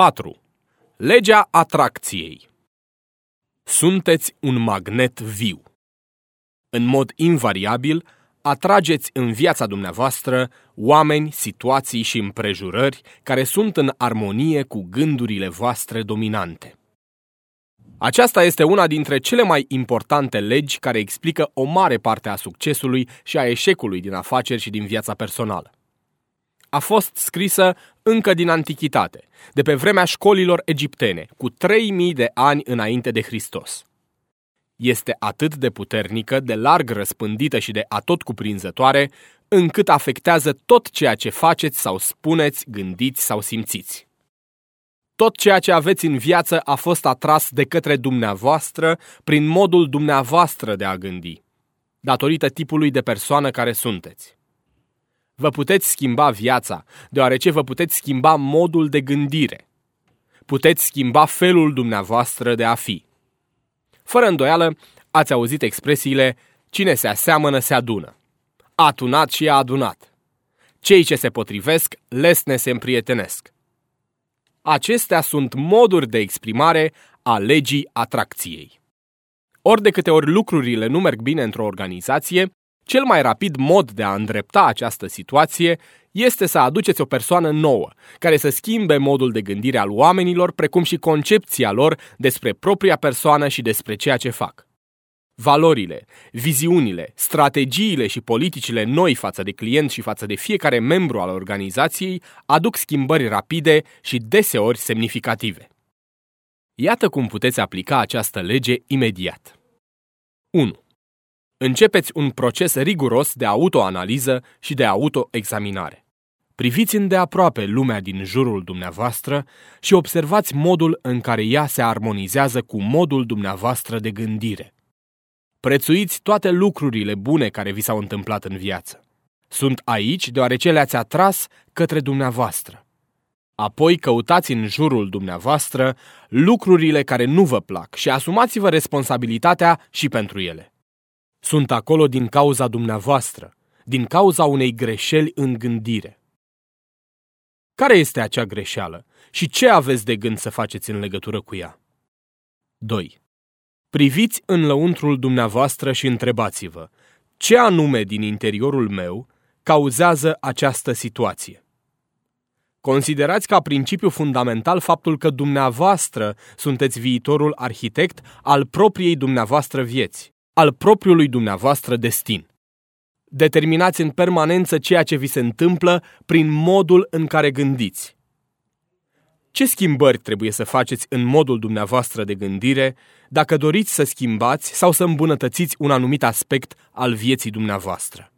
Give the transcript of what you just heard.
4. Legea atracției Sunteți un magnet viu. În mod invariabil, atrageți în viața dumneavoastră oameni, situații și împrejurări care sunt în armonie cu gândurile voastre dominante. Aceasta este una dintre cele mai importante legi care explică o mare parte a succesului și a eșecului din afaceri și din viața personală. A fost scrisă încă din antichitate, de pe vremea școlilor egiptene, cu 3000 de ani înainte de Hristos. Este atât de puternică, de larg răspândită și de atot cuprinzătoare, încât afectează tot ceea ce faceți sau spuneți, gândiți sau simțiți. Tot ceea ce aveți în viață a fost atras de către dumneavoastră prin modul dumneavoastră de a gândi, datorită tipului de persoană care sunteți. Vă puteți schimba viața, deoarece vă puteți schimba modul de gândire. Puteți schimba felul dumneavoastră de a fi. Fără îndoială, ați auzit expresiile cine se aseamănă se adună. A tunat și a adunat. Cei ce se potrivesc, lesne se împrietenesc. Acestea sunt moduri de exprimare a legii atracției. Ori de câte ori lucrurile nu merg bine într-o organizație, cel mai rapid mod de a îndrepta această situație este să aduceți o persoană nouă, care să schimbe modul de gândire al oamenilor, precum și concepția lor despre propria persoană și despre ceea ce fac. Valorile, viziunile, strategiile și politicile noi față de client și față de fiecare membru al organizației aduc schimbări rapide și deseori semnificative. Iată cum puteți aplica această lege imediat. 1. Începeți un proces riguros de autoanaliză și de autoexaminare. Priviți îndeaproape lumea din jurul dumneavoastră și observați modul în care ea se armonizează cu modul dumneavoastră de gândire. Prețuiți toate lucrurile bune care vi s-au întâmplat în viață. Sunt aici deoarece le-ați atras către dumneavoastră. Apoi căutați în jurul dumneavoastră lucrurile care nu vă plac și asumați-vă responsabilitatea și pentru ele. Sunt acolo din cauza dumneavoastră, din cauza unei greșeli în gândire. Care este acea greșeală și ce aveți de gând să faceți în legătură cu ea? 2. Priviți în lăuntrul dumneavoastră și întrebați-vă, ce anume din interiorul meu cauzează această situație? Considerați ca principiu fundamental faptul că dumneavoastră sunteți viitorul arhitect al propriei dumneavoastră vieți al propriului dumneavoastră destin. Determinați în permanență ceea ce vi se întâmplă prin modul în care gândiți. Ce schimbări trebuie să faceți în modul dumneavoastră de gândire dacă doriți să schimbați sau să îmbunătățiți un anumit aspect al vieții dumneavoastră?